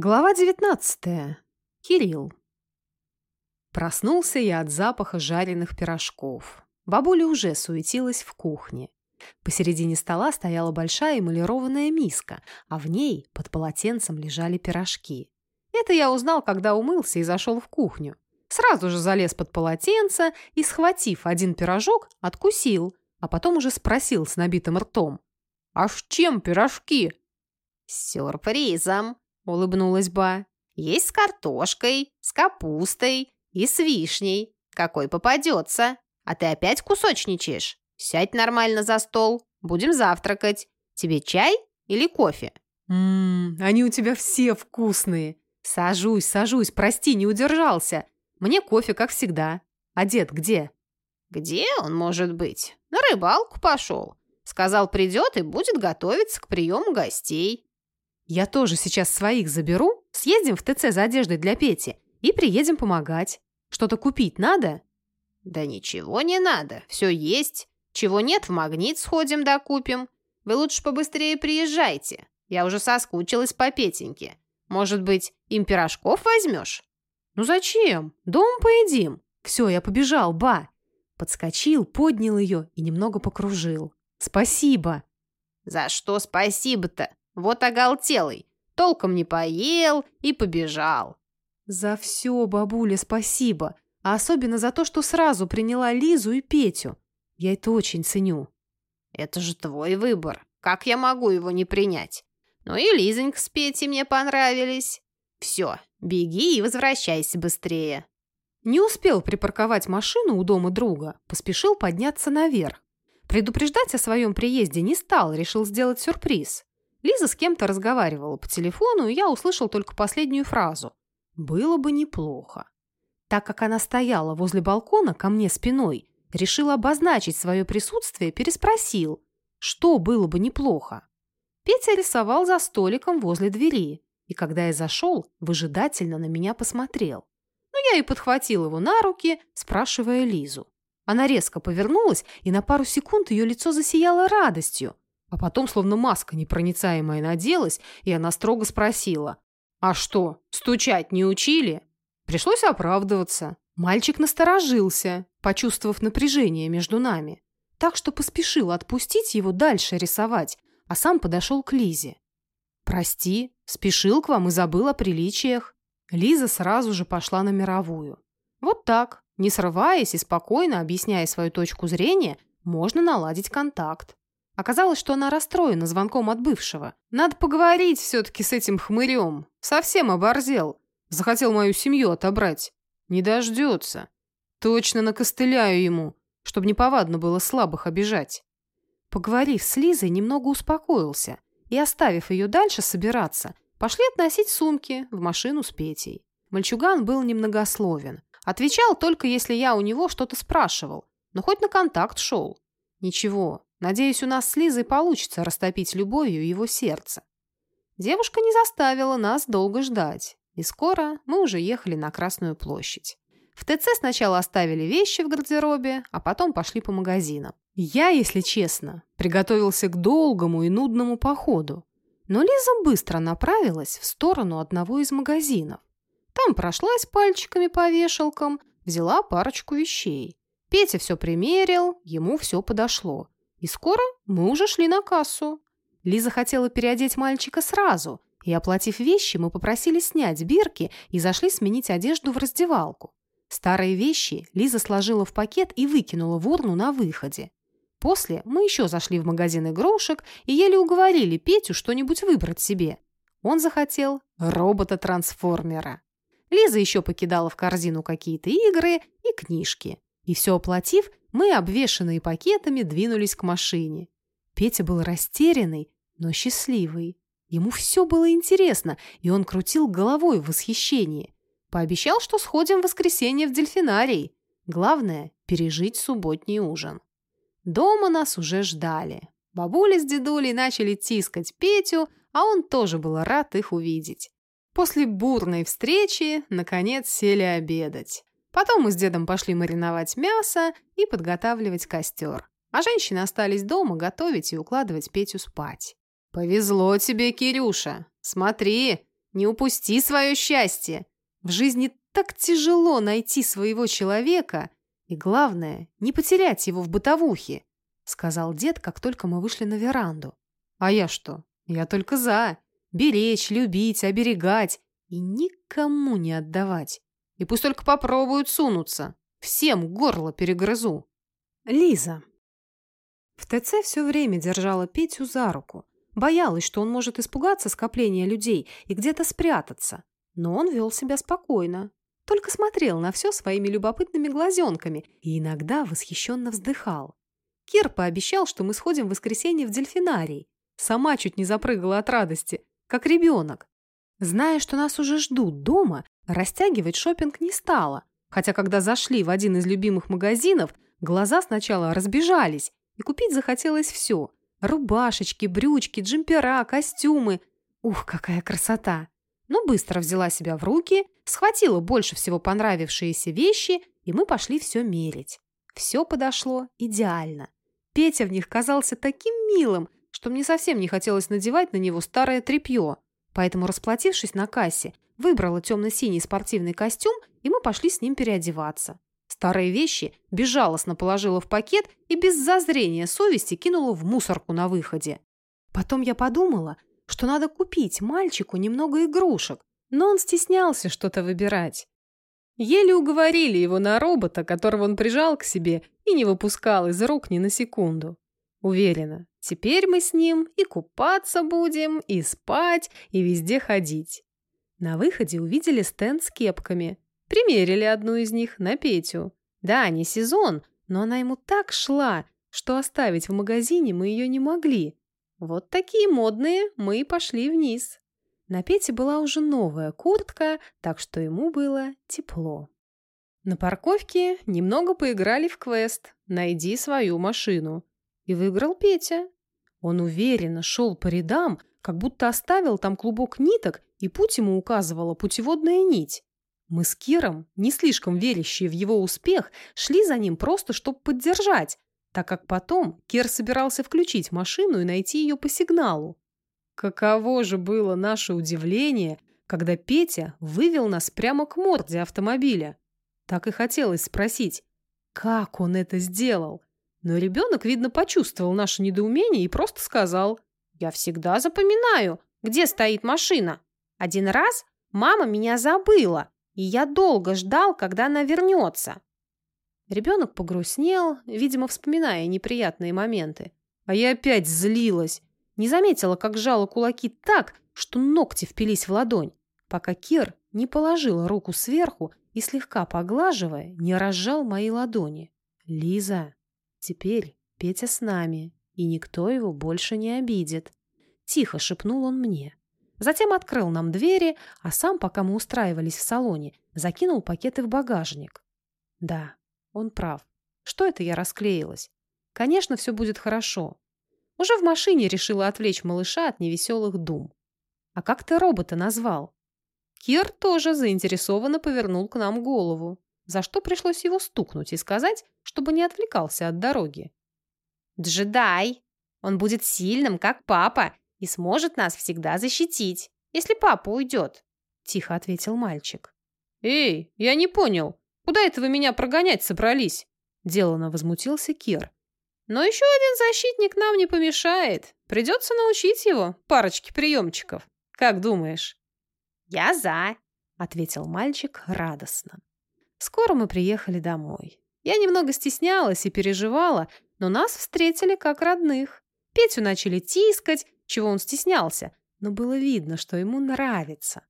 Глава 19. Кирилл. Проснулся я от запаха жареных пирожков. Бабуля уже суетилась в кухне. Посередине стола стояла большая эмалированная миска, а в ней под полотенцем лежали пирожки. Это я узнал, когда умылся и зашел в кухню. Сразу же залез под полотенце и, схватив один пирожок, откусил, а потом уже спросил с набитым ртом. «А с чем пирожки?» «С сюрпризом!» Улыбнулась Ба. «Есть с картошкой, с капустой и с вишней. Какой попадется. А ты опять кусочничаешь? Сядь нормально за стол. Будем завтракать. Тебе чай или кофе?» «Ммм, они у тебя все вкусные. Сажусь, сажусь, прости, не удержался. Мне кофе, как всегда. А дед где?» «Где он может быть? На рыбалку пошел. Сказал, придет и будет готовиться к приему гостей». Я тоже сейчас своих заберу, съездим в ТЦ за одеждой для Пети и приедем помогать. Что-то купить надо?» «Да ничего не надо, все есть. Чего нет, в магнит сходим да купим. Вы лучше побыстрее приезжайте. Я уже соскучилась по Петеньке. Может быть, им пирожков возьмешь?» «Ну зачем? Дом поедим. Все, я побежал, ба!» Подскочил, поднял ее и немного покружил. «Спасибо!» «За что спасибо-то? Вот оголтелый. Толком не поел и побежал. За все, бабуля, спасибо. А особенно за то, что сразу приняла Лизу и Петю. Я это очень ценю. Это же твой выбор. Как я могу его не принять? Ну и Лизонька с Петей мне понравились. Все, беги и возвращайся быстрее. Не успел припарковать машину у дома друга, поспешил подняться наверх. Предупреждать о своем приезде не стал, решил сделать сюрприз. Лиза с кем-то разговаривала по телефону, и я услышал только последнюю фразу. «Было бы неплохо». Так как она стояла возле балкона ко мне спиной, решил обозначить свое присутствие, переспросил, что было бы неплохо. Петя рисовал за столиком возле двери, и когда я зашел, выжидательно на меня посмотрел. Но я и подхватил его на руки, спрашивая Лизу. Она резко повернулась, и на пару секунд ее лицо засияло радостью. А потом словно маска непроницаемая наделась, и она строго спросила. «А что, стучать не учили?» Пришлось оправдываться. Мальчик насторожился, почувствовав напряжение между нами. Так что поспешил отпустить его дальше рисовать, а сам подошел к Лизе. «Прости, спешил к вам и забыл о приличиях». Лиза сразу же пошла на мировую. Вот так, не срываясь и спокойно объясняя свою точку зрения, можно наладить контакт. Оказалось, что она расстроена звонком от бывшего. Надо поговорить все-таки с этим хмырем. Совсем оборзел. Захотел мою семью отобрать. Не дождется. Точно накостыляю ему, чтобы неповадно было слабых обижать. Поговорив с Лизой, немного успокоился и, оставив ее дальше собираться, пошли относить сумки в машину с Петей. Мальчуган был немногословен. Отвечал только, если я у него что-то спрашивал, но хоть на контакт шел. Ничего, Надеюсь, у нас с Лизой получится растопить любовью его сердце. Девушка не заставила нас долго ждать, и скоро мы уже ехали на Красную площадь. В ТЦ сначала оставили вещи в гардеробе, а потом пошли по магазинам. Я, если честно, приготовился к долгому и нудному походу. Но Лиза быстро направилась в сторону одного из магазинов. Там прошлась пальчиками по вешалкам, взяла парочку вещей. Петя все примерил, ему все подошло. И скоро мы уже шли на кассу. Лиза хотела переодеть мальчика сразу, и, оплатив вещи, мы попросили снять бирки и зашли сменить одежду в раздевалку. Старые вещи Лиза сложила в пакет и выкинула в урну на выходе. После мы еще зашли в магазин игрушек и еле уговорили Петю что-нибудь выбрать себе. Он захотел робота-трансформера. Лиза еще покидала в корзину какие-то игры и книжки. И все оплатив, мы, обвешанные пакетами, двинулись к машине. Петя был растерянный, но счастливый. Ему все было интересно, и он крутил головой в восхищении. Пообещал, что сходим в воскресенье в дельфинарий. Главное – пережить субботний ужин. Дома нас уже ждали. Бабуля с дедулей начали тискать Петю, а он тоже был рад их увидеть. После бурной встречи, наконец, сели обедать. Потом мы с дедом пошли мариновать мясо и подготавливать костер. А женщины остались дома готовить и укладывать Петю спать. «Повезло тебе, Кирюша! Смотри, Не упусти свое счастье. В жизни так тяжело найти своего человека, и главное, не потерять его в бытовухе, сказал дед, как только мы вышли на веранду. А я что? Я только за. Беречь, любить, оберегать и никому не отдавать. И пусть только попробуют сунуться. Всем горло перегрызу. Лиза. В ТЦ все время держала Петю за руку. Боялась, что он может испугаться скопления людей и где-то спрятаться. Но он вел себя спокойно. Только смотрел на все своими любопытными глазенками и иногда восхищенно вздыхал. Кир пообещал, что мы сходим в воскресенье в дельфинарий. Сама чуть не запрыгала от радости, как ребенок. Зная, что нас уже ждут дома, растягивать шопинг не стала. Хотя, когда зашли в один из любимых магазинов, глаза сначала разбежались, и купить захотелось все. Рубашечки, брючки, джемпера, костюмы. Ух, какая красота! Но быстро взяла себя в руки, схватила больше всего понравившиеся вещи, и мы пошли все мерить. Все подошло идеально. Петя в них казался таким милым, что мне совсем не хотелось надевать на него старое тряпье. Поэтому, расплатившись на кассе, выбрала темно-синий спортивный костюм, и мы пошли с ним переодеваться. Старые вещи безжалостно положила в пакет и без зазрения совести кинула в мусорку на выходе. Потом я подумала, что надо купить мальчику немного игрушек, но он стеснялся что-то выбирать. Еле уговорили его на робота, которого он прижал к себе и не выпускал из рук ни на секунду. Уверена, теперь мы с ним и купаться будем, и спать, и везде ходить. На выходе увидели стенд с кепками. Примерили одну из них на Петю. Да, не сезон, но она ему так шла, что оставить в магазине мы ее не могли. Вот такие модные мы и пошли вниз. На Пете была уже новая куртка, так что ему было тепло. На парковке немного поиграли в квест «Найди свою машину». И выиграл Петя. Он уверенно шел по рядам, как будто оставил там клубок ниток, и путь ему указывала путеводная нить. Мы с Киром, не слишком верящие в его успех, шли за ним просто, чтобы поддержать, так как потом Кир собирался включить машину и найти ее по сигналу. Каково же было наше удивление, когда Петя вывел нас прямо к морде автомобиля. Так и хотелось спросить, как он это сделал. Но ребенок, видно, почувствовал наше недоумение и просто сказал, «Я всегда запоминаю, где стоит машина. Один раз мама меня забыла, и я долго ждал, когда она вернется. Ребенок погрустнел, видимо, вспоминая неприятные моменты. А я опять злилась. Не заметила, как сжала кулаки так, что ногти впились в ладонь, пока Кир не положил руку сверху и, слегка поглаживая, не разжал мои ладони. «Лиза, теперь Петя с нами, и никто его больше не обидит», — тихо шепнул он мне. Затем открыл нам двери, а сам, пока мы устраивались в салоне, закинул пакеты в багажник. Да, он прав. Что это я расклеилась? Конечно, все будет хорошо. Уже в машине решила отвлечь малыша от невеселых дум. А как ты робота назвал? Кир тоже заинтересованно повернул к нам голову, за что пришлось его стукнуть и сказать, чтобы не отвлекался от дороги. «Джедай! Он будет сильным, как папа, и сможет нас всегда защитить, если папа уйдет», — тихо ответил мальчик. «Эй, я не понял, куда это вы меня прогонять собрались?» — делано возмутился Кир. «Но еще один защитник нам не помешает. Придется научить его парочке приемчиков. Как думаешь?» «Я за», — ответил мальчик радостно. Скоро мы приехали домой. Я немного стеснялась и переживала, но нас встретили как родных. Петю начали тискать, чего он стеснялся, но было видно, что ему нравится.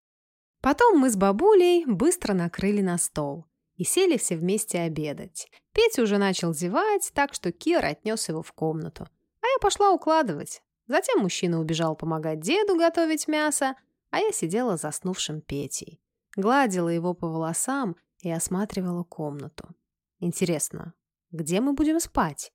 Потом мы с бабулей быстро накрыли на стол и сели все вместе обедать. Петя уже начал зевать, так что Кир отнес его в комнату. А я пошла укладывать. Затем мужчина убежал помогать деду готовить мясо, а я сидела заснувшим Петей. Гладила его по волосам и осматривала комнату. Интересно, где мы будем спать?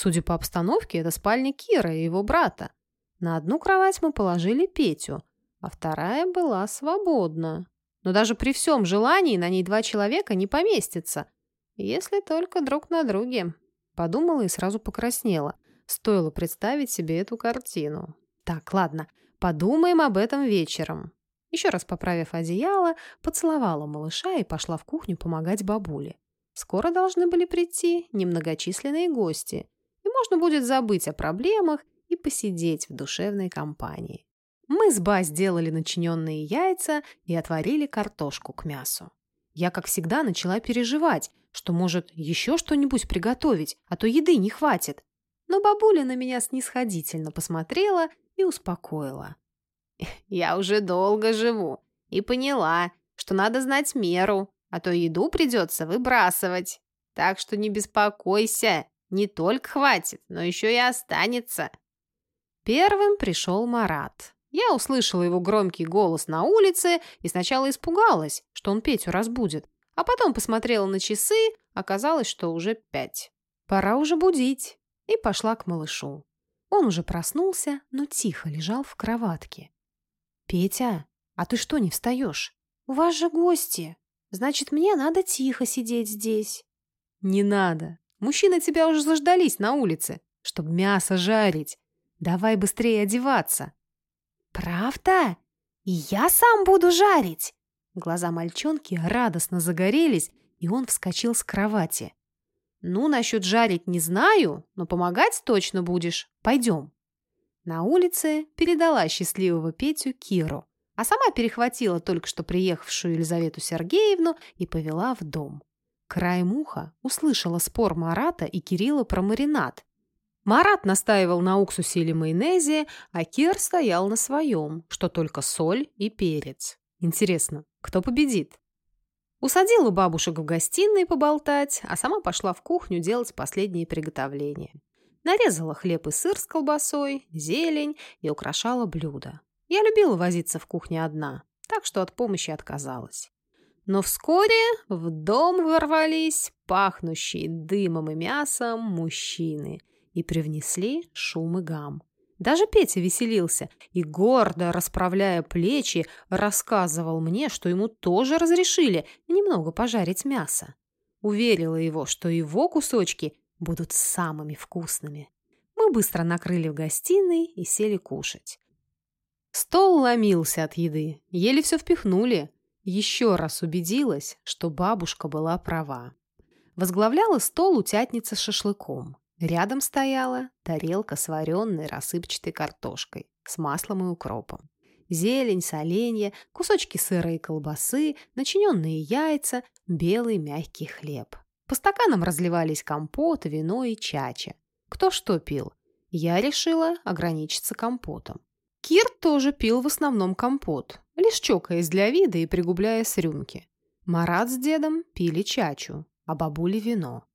Судя по обстановке, это спальня Кира и его брата. На одну кровать мы положили Петю, а вторая была свободна. Но даже при всем желании на ней два человека не поместится, если только друг на друге. Подумала и сразу покраснела. Стоило представить себе эту картину. Так, ладно, подумаем об этом вечером. Еще раз поправив одеяло, поцеловала малыша и пошла в кухню помогать бабуле. Скоро должны были прийти немногочисленные гости, можно будет забыть о проблемах и посидеть в душевной компании. Мы с Ба сделали начиненные яйца и отварили картошку к мясу. Я, как всегда, начала переживать, что может еще что-нибудь приготовить, а то еды не хватит. Но бабуля на меня снисходительно посмотрела и успокоила. «Я уже долго живу и поняла, что надо знать меру, а то еду придется выбрасывать. Так что не беспокойся, не только хватит, но еще и останется». Первым пришел Марат. Я услышала его громкий голос на улице и сначала испугалась, что он Петю разбудит, а потом посмотрела на часы, оказалось, что уже пять. Пора уже будить. И пошла к малышу. Он уже проснулся, но тихо лежал в кроватке. «Петя, а ты что не встаешь? У вас же гости. Значит, мне надо тихо сидеть здесь». «Не надо. Мужчины тебя уже заждались на улице, чтобы мясо жарить. Давай быстрее одеваться». «Правда? И я сам буду жарить?» Глаза мальчонки радостно загорелись, и он вскочил с кровати. «Ну, насчет жарить не знаю, но помогать точно будешь. Пойдем». На улице передала счастливого Петю Киру, а сама перехватила только что приехавшую Елизавету Сергеевну и повела в дом. Краем уха услышала спор Марата и Кирилла про маринад, Марат настаивал на уксусе или майонезе, а Кир стоял на своем, что только соль и перец. Интересно, кто победит? Усадила бабушек в гостиной поболтать, а сама пошла в кухню делать последние приготовления. Нарезала хлеб и сыр с колбасой, зелень и украшала блюдо. Я любила возиться в кухне одна, так что от помощи отказалась. Но вскоре в дом ворвались пахнущие дымом и мясом мужчины – и привнесли шум и гам. Даже Петя веселился и, гордо расправляя плечи, рассказывал мне, что ему тоже разрешили немного пожарить мясо. Уверила его, что его кусочки будут самыми вкусными. Мы быстро накрыли в гостиной и сели кушать. Стол ломился от еды, еле все впихнули. Еще раз убедилась, что бабушка была права. Возглавляла стол утятница с шашлыком. Рядом стояла тарелка с вареной рассыпчатой картошкой с маслом и укропом. Зелень, соленья, кусочки сыра и колбасы, начиненные яйца, белый мягкий хлеб. По стаканам разливались компот, вино и чача. Кто что пил? Я решила ограничиться компотом. Кир тоже пил в основном компот, лишь чокаясь для вида и пригубляя с рюмки. Марат с дедом пили чачу, а бабули вино.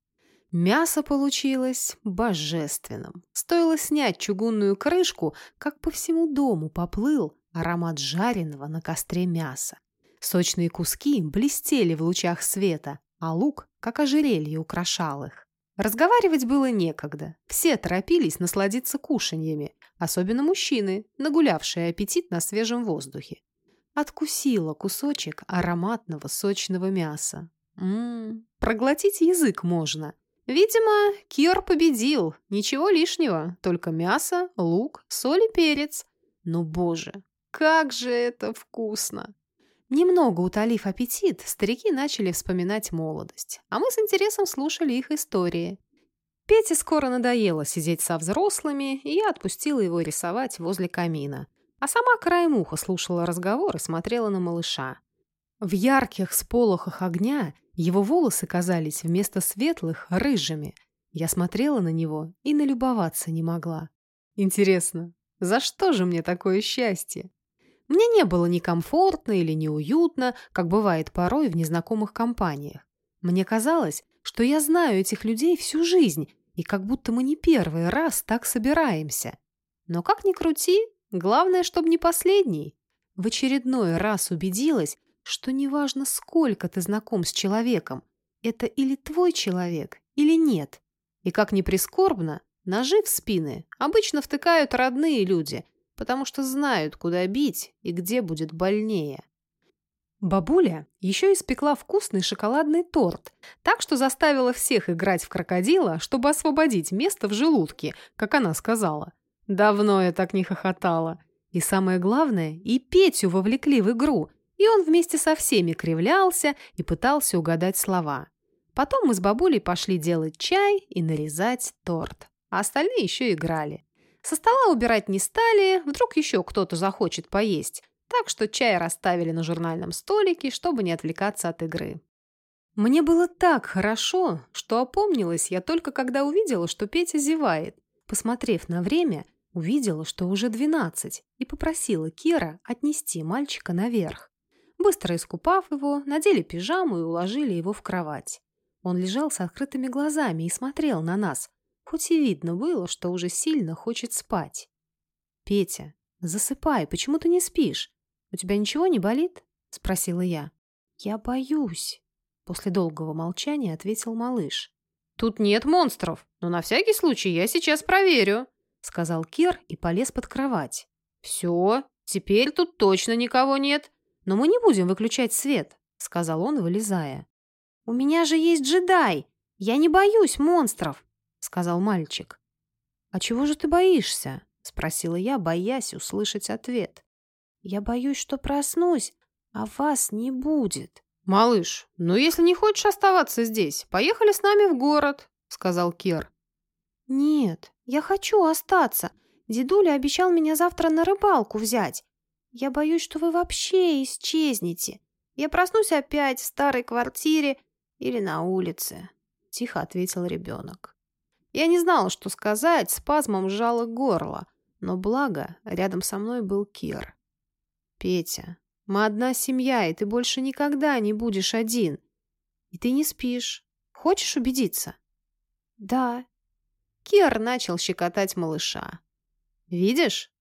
Мясо получилось божественным. Стоило снять чугунную крышку, как по всему дому поплыл аромат жареного на костре мяса. Сочные куски блестели в лучах света, а лук, как ожерелье, украшал их. Разговаривать было некогда. Все торопились насладиться кушаньями, особенно мужчины, нагулявшие аппетит на свежем воздухе. Откусила кусочек ароматного сочного мяса. Ммм, проглотить язык можно. Видимо, Кир победил. Ничего лишнего, только мясо, лук, соль и перец. Но, боже, как же это вкусно! Немного утолив аппетит, старики начали вспоминать молодость, а мы с интересом слушали их истории. Пете скоро надоело сидеть со взрослыми, и я отпустила его рисовать возле камина. А сама краем уха слушала разговор и смотрела на малыша. В ярких сполохах огня его волосы казались вместо светлых рыжими. Я смотрела на него и налюбоваться не могла. Интересно, за что же мне такое счастье? Мне не было ни комфортно или неуютно, как бывает порой в незнакомых компаниях. Мне казалось, что я знаю этих людей всю жизнь, и как будто мы не первый раз так собираемся. Но как ни крути, главное, чтобы не последний. В очередной раз убедилась, что неважно, сколько ты знаком с человеком, это или твой человек, или нет. И как ни прискорбно, ножи в спины обычно втыкают родные люди, потому что знают, куда бить и где будет больнее. Бабуля еще испекла вкусный шоколадный торт, так что заставила всех играть в крокодила, чтобы освободить место в желудке, как она сказала. Давно я так не хохотала. И самое главное, и Петю вовлекли в игру, и он вместе со всеми кривлялся и пытался угадать слова. Потом мы с бабулей пошли делать чай и нарезать торт, а остальные еще играли. Со стола убирать не стали, вдруг еще кто-то захочет поесть, так что чай расставили на журнальном столике, чтобы не отвлекаться от игры. Мне было так хорошо, что опомнилась я только когда увидела, что Петя зевает. Посмотрев на время, увидела, что уже двенадцать, и попросила Кира отнести мальчика наверх. Быстро искупав его, надели пижаму и уложили его в кровать. Он лежал с открытыми глазами и смотрел на нас, хоть и видно было, что уже сильно хочет спать. «Петя, засыпай, почему ты не спишь? У тебя ничего не болит?» – спросила я. «Я боюсь». После долгого молчания ответил малыш. «Тут нет монстров, но на всякий случай я сейчас проверю», сказал Кир и полез под кровать. «Все, теперь тут точно никого нет, но мы не будем выключать свет», сказал он, вылезая. «У меня же есть джедай, я не боюсь монстров», сказал мальчик. «А чего же ты боишься?» Спросила я, боясь услышать ответ. «Я боюсь, что проснусь, а вас не будет». «Малыш, ну если не хочешь оставаться здесь, поехали с нами в город», — сказал Кир. «Нет, я хочу остаться. Дедуля обещал меня завтра на рыбалку взять. Я боюсь, что вы вообще исчезнете. Я проснусь опять в старой квартире или на улице», — тихо ответил ребенок. Я не знала, что сказать, спазмом сжало горло, но благо рядом со мной был Кир. «Петя, мы одна семья, и ты больше никогда не будешь один. И ты не спишь. Хочешь убедиться? Да. Кир начал щекотать малыша. Видишь?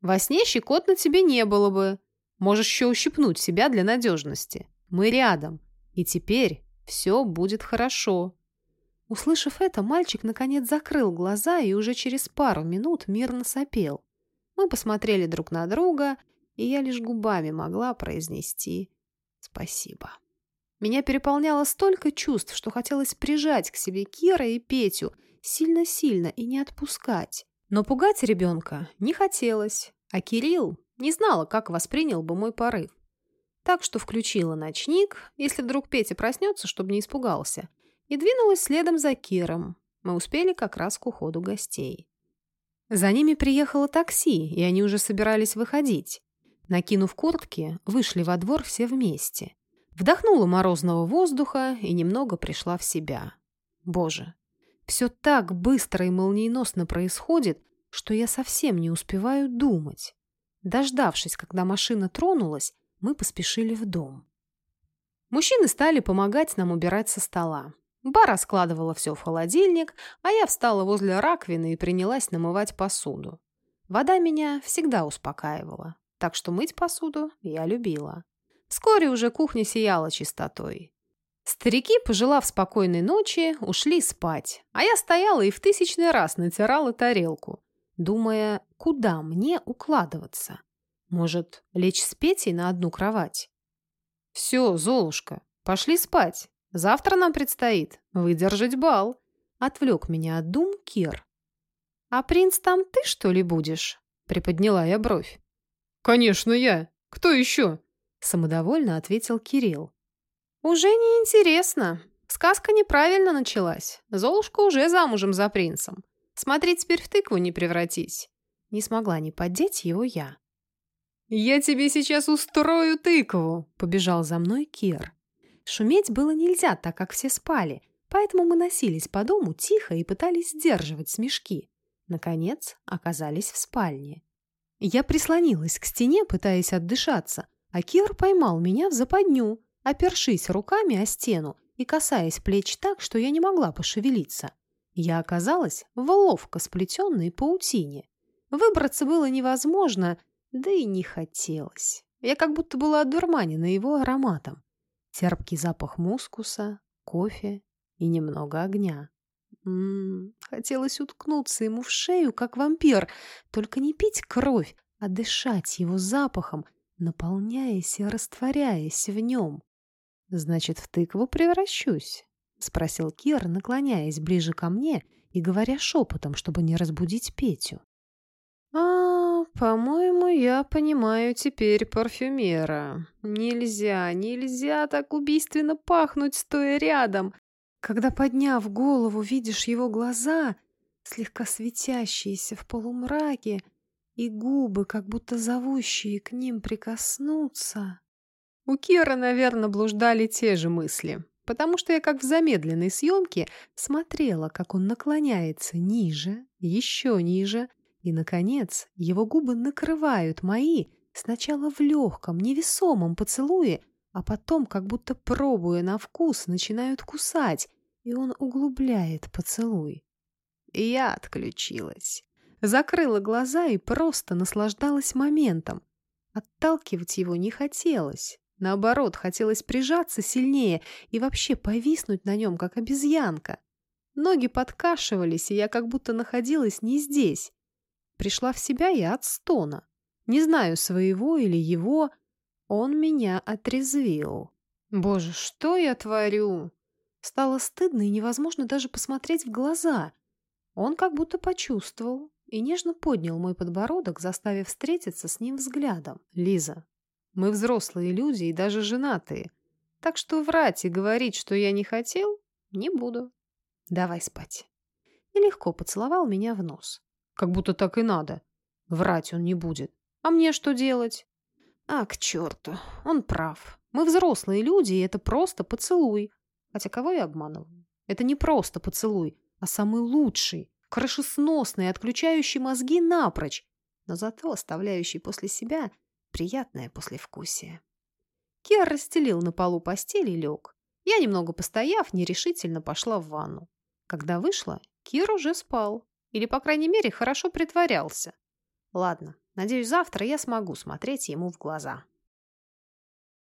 Во сне щекот на тебе не было бы. Можешь еще ущипнуть себя для надежности. Мы рядом. И теперь все будет хорошо. Услышав это, мальчик наконец закрыл глаза и уже через пару минут мирно сопел. Мы посмотрели друг на друга, и я лишь губами могла произнести «спасибо». Меня переполняло столько чувств, что хотелось прижать к себе Кира и Петю сильно-сильно и не отпускать. Но пугать ребенка не хотелось, а Кирилл не знала, как воспринял бы мой порыв. Так что включила ночник, если вдруг Петя проснется, чтобы не испугался, и двинулась следом за Киром. Мы успели как раз к уходу гостей. За ними приехало такси, и они уже собирались выходить. Накинув куртки, вышли во двор все вместе. Вдохнула морозного воздуха и немного пришла в себя. Боже, все так быстро и молниеносно происходит, что я совсем не успеваю думать. Дождавшись, когда машина тронулась, мы поспешили в дом. Мужчины стали помогать нам убирать со стола. Ба раскладывала все в холодильник, а я встала возле раковины и принялась намывать посуду. Вода меня всегда успокаивала так что мыть посуду я любила. Вскоре уже кухня сияла чистотой. Старики, пожелав спокойной ночи, ушли спать, а я стояла и в тысячный раз натирала тарелку, думая, куда мне укладываться. Может, лечь с Петей на одну кровать? «Все, Золушка, пошли спать. Завтра нам предстоит выдержать бал», — отвлек меня от дум Кир. «А принц там ты, что ли, будешь?» — приподняла я бровь. «Конечно, я. Кто еще?» Самодовольно ответил Кирилл. «Уже не интересно. Сказка неправильно началась. Золушка уже замужем за принцем. Смотри, теперь в тыкву не превратись». Не смогла не поддеть его я. «Я тебе сейчас устрою тыкву!» — побежал за мной Кир. Шуметь было нельзя, так как все спали, поэтому мы носились по дому тихо и пытались сдерживать смешки. Наконец, оказались в спальне. Я прислонилась к стене, пытаясь отдышаться, а Кир поймал меня в западню, опершись руками о стену и касаясь плеч так, что я не могла пошевелиться. Я оказалась в ловко сплетенной паутине. Выбраться было невозможно, да и не хотелось. Я как будто была одурманена его ароматом. Терпкий запах мускуса, кофе и немного огня. М-м, хотелось уткнуться ему в шею, как вампир, только не пить кровь, а дышать его запахом, наполняясь и растворяясь в нем. «Значит, в тыкву превращусь?» — спросил Кир, наклоняясь ближе ко мне и говоря шепотом, чтобы не разбудить Петю. «А, «По-моему, я понимаю теперь парфюмера. Нельзя, нельзя так убийственно пахнуть, стоя рядом. Когда, подняв голову, видишь его глаза, слегка светящиеся в полумраке, и губы, как будто зовущие к ним прикоснуться. У Кира, наверное, блуждали те же мысли, потому что я, как в замедленной съемке, смотрела, как он наклоняется ниже, еще ниже, и, наконец, его губы накрывают мои, сначала в легком, невесомом поцелуе, а потом, как будто пробуя на вкус, начинают кусать, и он углубляет поцелуй. Я отключилась. Закрыла глаза и просто наслаждалась моментом. Отталкивать его не хотелось. Наоборот, хотелось прижаться сильнее и вообще повиснуть на нем, как обезьянка. Ноги подкашивались, и я как будто находилась не здесь. Пришла в себя я от стона. Не знаю, своего или его. Он меня отрезвил. Боже, что я творю? Стало стыдно и невозможно даже посмотреть в глаза. Он как будто почувствовал и нежно поднял мой подбородок, заставив встретиться с ним взглядом. «Лиза, мы взрослые люди и даже женатые, так что врать и говорить, что я не хотел, не буду. Давай спать». И легко поцеловал меня в нос. Как будто так и надо. Врать он не будет. А мне что делать? А, к черту, он прав. Мы взрослые люди, и это просто поцелуй. Хотя кого я обманываю? Это не просто поцелуй, а самый лучший, крышесносный, отключающий мозги напрочь, но зато оставляющий после себя приятное послевкусие. Киар расстелил на полу постель и лег. Я, немного постояв, нерешительно пошла в ванну. Когда вышла, Кир уже спал. Или, по крайней мере, хорошо притворялся. Ладно, надеюсь, завтра я смогу смотреть ему в глаза.